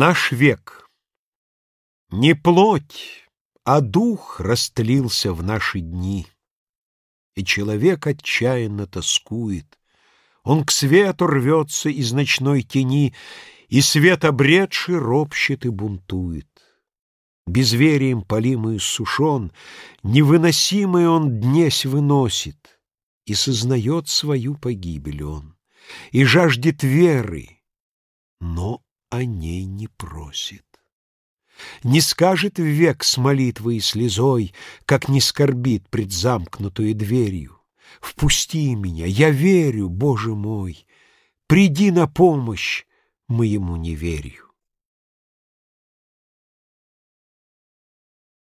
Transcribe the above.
Наш век. Не плоть, а дух растлился в наши дни, И человек отчаянно тоскует. Он к свету рвется из ночной тени, И свет обретший ропщет и бунтует. Безверием полим и иссушен, Невыносимый он днесь выносит, И сознает свою погибель он, И жаждет веры, но о ней не просит. Не скажет век с молитвой и слезой, Как не скорбит пред замкнутую дверью. Впусти меня, я верю, Боже мой, Приди на помощь моему неверию.